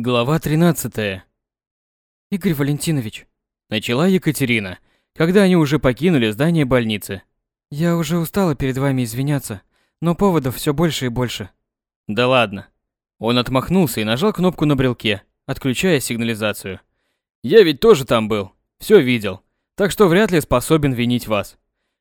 Глава 13. Игорь Валентинович, Начала Екатерина, когда они уже покинули здание больницы. я уже устала перед вами извиняться, но поводов все больше и больше. Да ладно. Он отмахнулся и нажал кнопку на брелке, отключая сигнализацию. Я ведь тоже там был, все видел, так что вряд ли способен винить вас.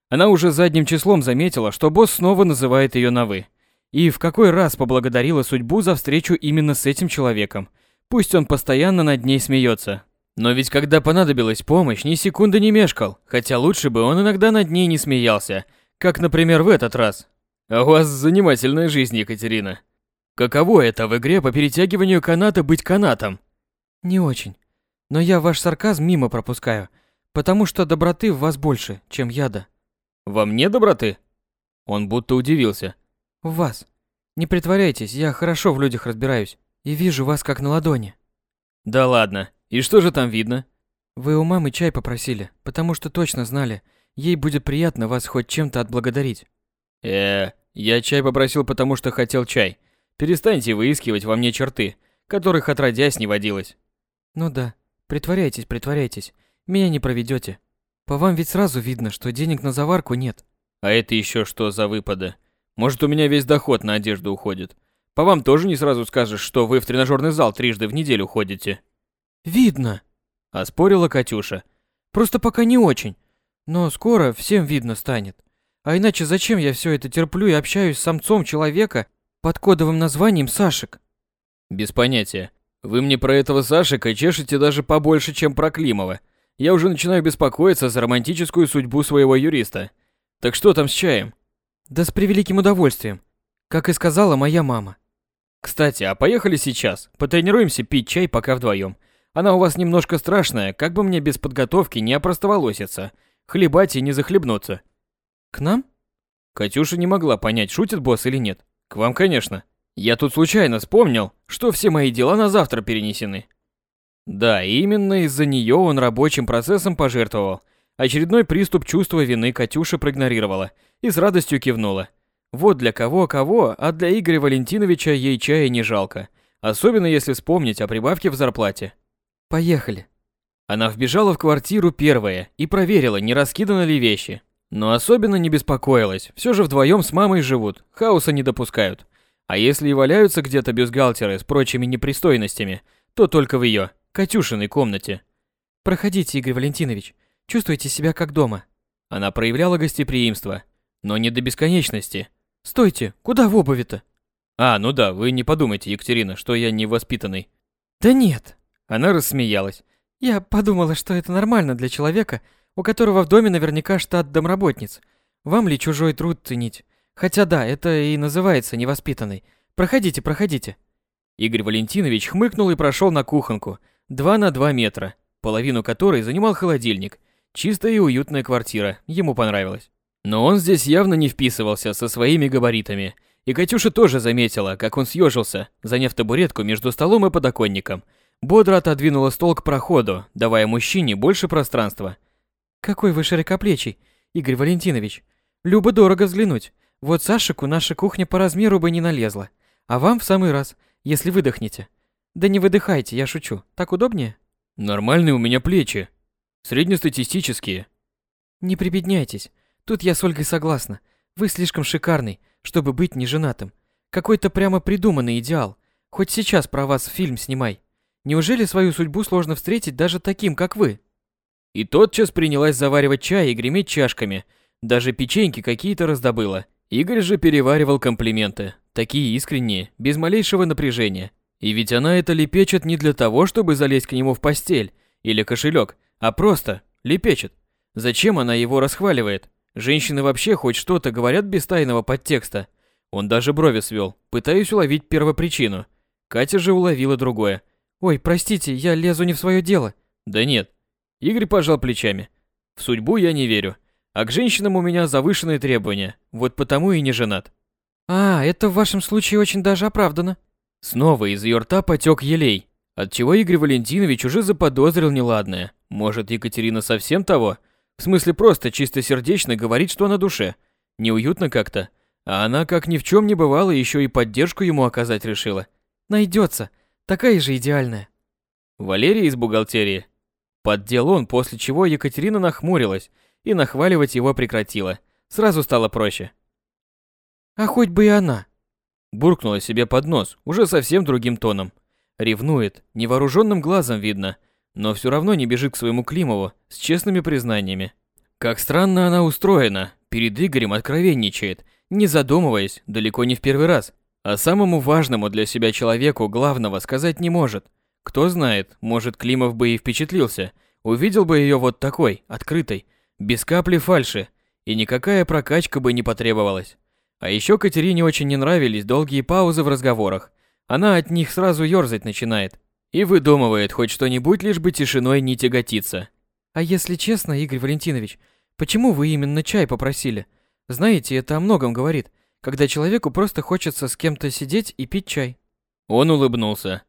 Она уже задним числом заметила, что босс снова называет ее на «вы». И в какой раз поблагодарила судьбу за встречу именно с этим человеком. Пусть он постоянно над ней смеется. Но ведь когда понадобилась помощь, ни секунды не мешкал, хотя лучше бы он иногда над ней не смеялся, как, например, в этот раз. А у вас занимательная жизнь, Екатерина. Каково это в игре по перетягиванию каната быть канатом? Не очень. Но я ваш сарказм мимо пропускаю, потому что доброты в вас больше, чем яда. Во мне доброты? Он будто удивился. В вас. Не притворяйтесь, я хорошо в людях разбираюсь и вижу вас как на ладони. Да ладно. И что же там видно? Вы у мамы чай попросили, потому что точно знали, ей будет приятно вас хоть чем-то отблагодарить. Э, я чай попросил, потому что хотел чай. Перестаньте выискивать во мне черты, которых отродясь не водилось. Ну да, притворяйтесь, притворяйтесь. Меня не проведете. По вам ведь сразу видно, что денег на заварку нет. А это еще что за выпады? Может, у меня весь доход на одежду уходит? По вам тоже не сразу скажешь, что вы в тренажерный зал трижды в неделю ходите. Видно, Оспорила Катюша. просто пока не очень. Но скоро всем видно станет. А иначе зачем я все это терплю и общаюсь с самцом человека под кодовым названием Сашек? Без понятия. Вы мне про этого Сашика чешете даже побольше, чем про Климова. Я уже начинаю беспокоиться за романтическую судьбу своего юриста. Так что там с чаем? Да с превеликим удовольствием. Как и сказала моя мама. Кстати, а поехали сейчас. Потренируемся пить чай пока вдвоем. Она у вас немножко страшная, как бы мне без подготовки не опростоволоситься. Хлебать и не захлебнуться. К нам? Катюша не могла понять, шутит босс или нет. К вам, конечно. Я тут случайно вспомнил, что все мои дела на завтра перенесены. Да, именно из-за нее он рабочим процессом пожертвовал. Очередной приступ чувства вины Катюша проигнорировала и с радостью кивнула. Вот для кого-кого, а для Игоря Валентиновича ей чая не жалко. Особенно если вспомнить о прибавке в зарплате. Поехали. Она вбежала в квартиру первая и проверила, не раскиданы ли вещи. Но особенно не беспокоилась, все же вдвоем с мамой живут, хаоса не допускают. А если и валяются где-то бюстгальтеры с прочими непристойностями, то только в ее, Катюшиной комнате. Проходите, Игорь Валентинович. Чувствуйте себя как дома. Она проявляла гостеприимство, но не до бесконечности. Стойте, куда в обуви-то? А, ну да, вы не подумайте, Екатерина, что я невоспитанный. Да нет. Она рассмеялась. Я подумала, что это нормально для человека, у которого в доме наверняка штат домработниц. Вам ли чужой труд ценить? Хотя да, это и называется невоспитанный. Проходите, проходите. Игорь Валентинович хмыкнул и прошел на кухонку, два на два метра, половину которой занимал холодильник. Чистая и уютная квартира, ему понравилось. Но он здесь явно не вписывался со своими габаритами. И Катюша тоже заметила, как он съежился, заняв табуретку между столом и подоконником. Бодро отодвинула стол к проходу, давая мужчине больше пространства. Какой вы широкоплечий, Игорь Валентинович. Любо дорого взглянуть. Вот Сашику наша кухня по размеру бы не налезла. А вам в самый раз, если выдохнете. Да не выдыхайте, я шучу. Так удобнее? Нормальные у меня плечи. Среднестатистические. Не прибедняйтесь. Тут я с Ольгой согласна. Вы слишком шикарный, чтобы быть неженатым. Какой-то прямо придуманный идеал. Хоть сейчас про вас фильм снимай. Неужели свою судьбу сложно встретить даже таким, как вы? И тотчас принялась заваривать чай и греметь чашками. Даже печеньки какие-то раздобыла. Игорь же переваривал комплименты. Такие искренние, без малейшего напряжения. И ведь она это лепечет не для того, чтобы залезть к нему в постель или кошелек, а просто лепечет. Зачем она его расхваливает? Женщины вообще хоть что-то говорят без тайного подтекста. Он даже брови свел, пытаясь уловить первопричину. Катя же уловила другое. Ой, простите, я лезу не в свое дело. Да нет. Игорь пожал плечами. В судьбу я не верю. А к женщинам у меня завышенные требования. Вот потому и не женат. А, это в вашем случае очень даже оправдано. Снова из ее рта потек елей, отчего Игорь Валентинович уже заподозрил неладное. Может, Екатерина совсем того? В смысле, просто чистосердечно говорит, что на душе. Неуютно как-то. А она, как ни в чем не бывало, еще и поддержку ему оказать решила. Найдется. Такая же идеальная. Валерия из бухгалтерии. Поддел он, после чего Екатерина нахмурилась и нахваливать его прекратила. Сразу стало проще. А хоть бы и она. Буркнула себе под нос, уже совсем другим тоном. Ревнует, невооруженным глазом видно, но все равно не бежит к своему Климову с честными признаниями. Как странно она устроена, перед Игорем откровенничает, не задумываясь, далеко не в первый раз. А самому важному для себя человеку главного сказать не может. Кто знает, может Климов бы и впечатлился, увидел бы ее вот такой, открытой, без капли фальши, и никакая прокачка бы не потребовалась. А еще Катерине очень не нравились долгие паузы в разговорах. Она от них сразу ёрзать начинает. И выдумывает хоть что-нибудь, лишь бы тишиной не тяготиться. А если честно, Игорь Валентинович, почему вы именно чай попросили? Знаете, это о многом говорит, когда человеку просто хочется с кем-то сидеть и пить чай. Он улыбнулся.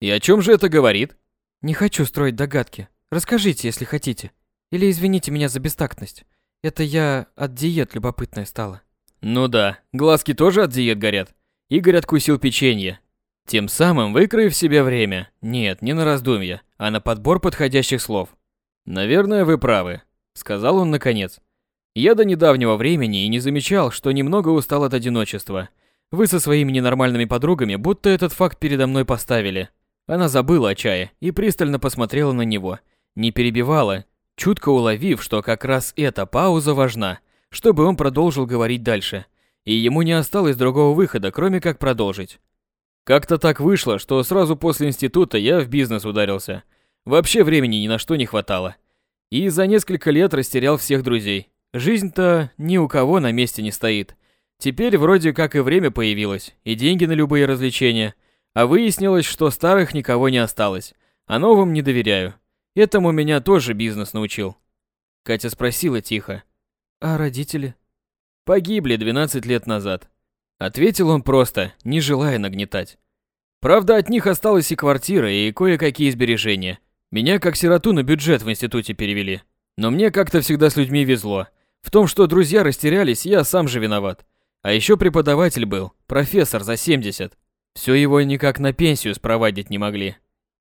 И о чем же это говорит? Не хочу строить догадки. Расскажите, если хотите. Или извините меня за бестактность. Это я от диет любопытная стала. Ну да, глазки тоже от диет горят. Игорь откусил печенье, тем самым выкроив себе время. Нет, не на раздумья, а на подбор подходящих слов. «Наверное, вы правы», — сказал он наконец. «Я до недавнего времени и не замечал, что немного устал от одиночества. Вы со своими ненормальными подругами будто этот факт передо мной поставили». Она забыла о чае и пристально посмотрела на него. Не перебивала, чутко уловив, что как раз эта пауза важна, чтобы он продолжил говорить дальше. И ему не осталось другого выхода, кроме как продолжить. Как-то так вышло, что сразу после института я в бизнес ударился – Вообще времени ни на что не хватало. И за несколько лет растерял всех друзей. Жизнь-то ни у кого на месте не стоит. Теперь вроде как и время появилось, и деньги на любые развлечения. А выяснилось, что старых никого не осталось, а новым не доверяю. Этому меня тоже бизнес научил. Катя спросила тихо. А родители? Погибли 12 лет назад. Ответил он просто, не желая нагнетать. Правда, от них осталась и квартира, и кое-какие сбережения. Меня как сироту на бюджет в институте перевели. Но мне как-то всегда с людьми везло. В том, что друзья растерялись, я сам же виноват. А еще преподаватель был, профессор за 70. Все его никак на пенсию спровадить не могли.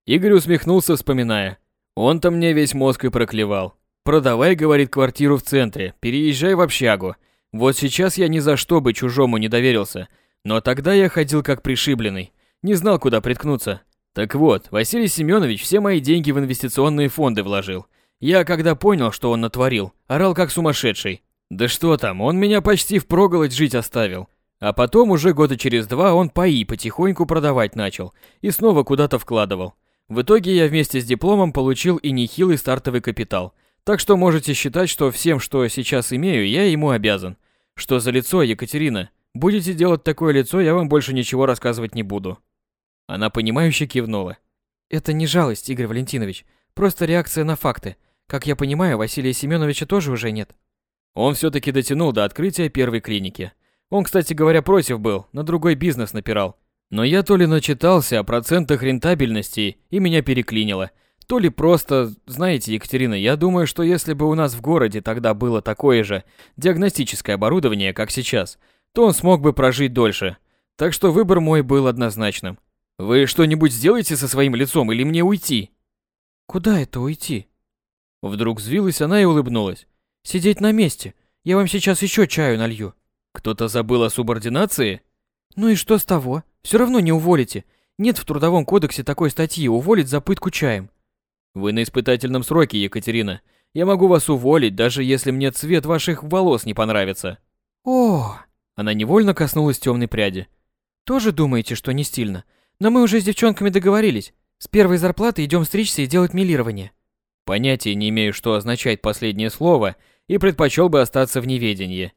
Игорь усмехнулся, вспоминая. Он-то мне весь мозг и проклевал. Продавай, говорит, квартиру в центре, переезжай в общагу. Вот сейчас я ни за что бы чужому не доверился. Но тогда я ходил как пришибленный. Не знал, куда приткнуться. Так вот, Василий Семенович все мои деньги в инвестиционные фонды вложил. Я, когда понял, что он натворил, орал как сумасшедший. Да что там, он меня почти впроголодь жить оставил. А потом уже года через два он паи потихоньку продавать начал и снова куда-то вкладывал. В итоге я вместе с дипломом получил и нехилый стартовый капитал. Так что можете считать, что всем, что сейчас имею, я ему обязан. Что за лицо, Екатерина? Будете делать такое лицо, я вам больше ничего рассказывать не буду. Она понимающе кивнула. Это не жалость, Игорь Валентинович, просто реакция на факты. Как я понимаю, Василия Семеновича тоже уже нет. Он все-таки дотянул до открытия первой клиники. Он, кстати говоря, против был, на другой бизнес напирал. Но я то ли начитался о процентах рентабельности и меня переклинило, то ли просто, знаете, Екатерина, я думаю, что если бы у нас в городе тогда было такое же диагностическое оборудование, как сейчас, то он смог бы прожить дольше. Так что выбор мой был однозначным. Вы что-нибудь сделаете со своим лицом или мне уйти? Куда это уйти? Вдруг взвилась она и улыбнулась. Сидеть на месте. Я вам сейчас еще чаю налью. Кто-то забыл о субординации? Ну и что с того? Все равно не уволите. Нет в трудовом кодексе такой статьи уволить за пытку чаем. Вы на испытательном сроке, Екатерина. Я могу вас уволить, даже если мне цвет ваших волос не понравится. О! Она невольно коснулась темной пряди. Тоже думаете, что не стильно? Но мы уже с девчонками договорились. С первой зарплаты идем стричься и делать милирование. Понятия не имею, что означает последнее слово, и предпочел бы остаться в неведении.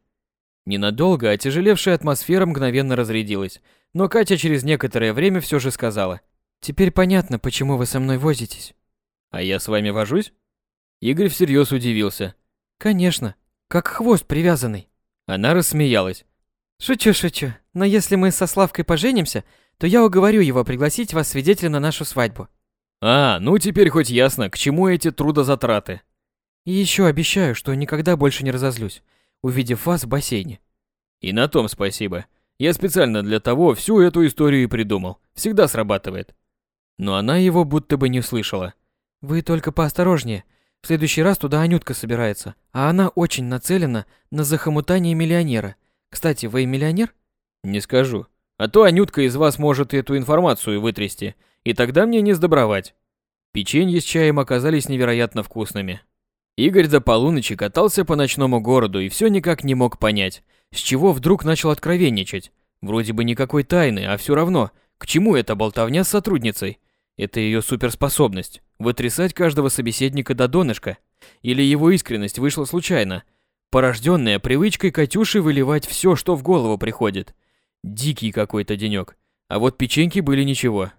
Ненадолго отяжелевшая атмосфера мгновенно разрядилась, но Катя через некоторое время все же сказала. «Теперь понятно, почему вы со мной возитесь». «А я с вами вожусь?» Игорь всерьез удивился. «Конечно, как хвост привязанный». Она рассмеялась. «Шучу, шучу. Но если мы со Славкой поженимся, то я уговорю его пригласить вас свидетелем на нашу свадьбу. А, ну теперь хоть ясно, к чему эти трудозатраты. И еще обещаю, что никогда больше не разозлюсь, увидев вас в бассейне. И на том спасибо. Я специально для того всю эту историю и придумал. Всегда срабатывает. но она его будто бы не услышала. Вы только поосторожнее. В следующий раз туда Анютка собирается, а она очень нацелена на захомутание миллионера. Кстати, вы миллионер? Не скажу. А то Анютка из вас может эту информацию вытрясти, и тогда мне не сдобровать. Печенье с чаем оказались невероятно вкусными. Игорь до полуночи катался по ночному городу и все никак не мог понять, с чего вдруг начал откровенничать. Вроде бы никакой тайны, а все равно, к чему эта болтовня с сотрудницей? Это ее суперспособность – вытрясать каждого собеседника до донышка. Или его искренность вышла случайно, порожденная привычкой Катюши выливать все, что в голову приходит. Дикий какой-то денек. А вот печеньки были ничего.